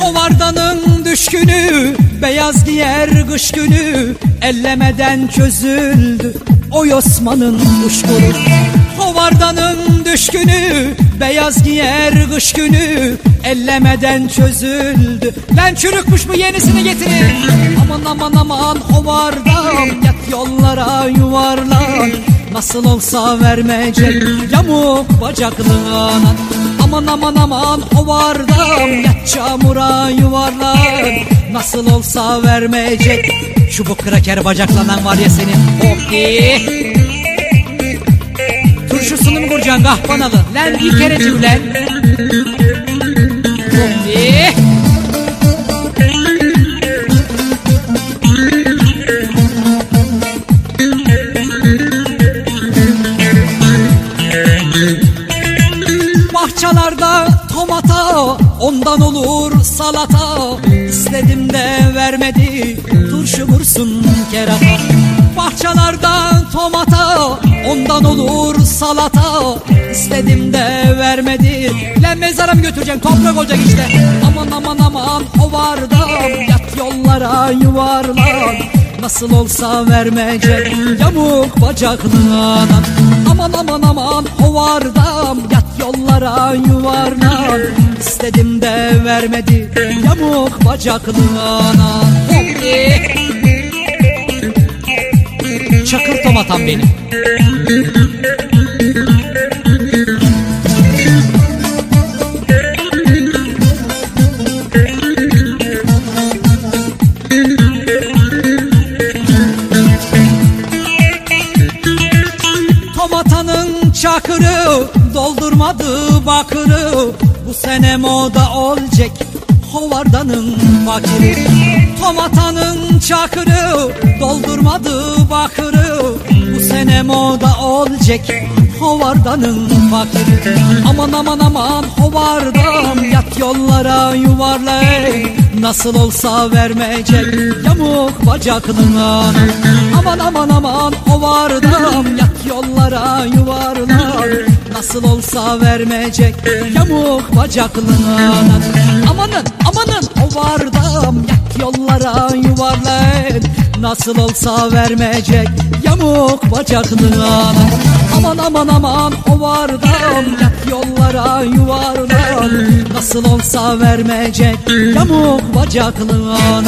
Hovardanın düşkünü Beyaz giyer kış günü Ellemeden çözüldü Oy Osman'ın kuşkunu Hovardanın düşkünü Beyaz giyer kış günü Ellemeden çözüldü. Lan çürükmüş bu yenisini getirin. Aman aman aman hovardam Yat yollara yuvarlan. Nasıl olsa vermeyecek Yamuk bacaklığına Aman aman aman hovardam Yat çamura yuvarlan. Nasıl olsa vermeyecek Çubuk kraker bacaklanan var ya senin. Hoppi Turşusunu mu kuracaksın kahpanalı? Lan bir kere ulen Hoppi Bahçalarda tomata ondan olur salata. İstedim de vermedi turşu vursun kerata. Bahçalarda tomata ondan olur salata. İstedim de vermedi Lan mezara mı götüreceğim? Toprak olacak işte. Aman aman aman hovardam yat yollara yuvarlan Nasıl olsa vermeyecek yamuk bacaklığına Aman aman aman hovardam yat yollara yuvarlan İstedim de vermedi yamuk bacaklığına Hoppi Çakır tomatam benim Çakırı doldurmadı bakırı. Bu sene moda olacak hovardanın fakiri Tomatanın çakırı doldurmadı bakırı. Bu sene moda olacak hovardanın fakiri Aman aman aman hovardam yat yollara yuvarlay Nasıl olsa vermeyecek yamuk bacaklığına Aman aman aman hovardam yat yollara yuvarlan Nasıl olsa vermeyecek yamuk bacaklığına Amanın amanın hovardam yat yollara yuvarlan Nasıl olsa vermeyecek yamuk bacaklığına Aman aman aman hovardam yat yollara yuvarlan Nasıl olsa vermeyecek yamuk bacaklığına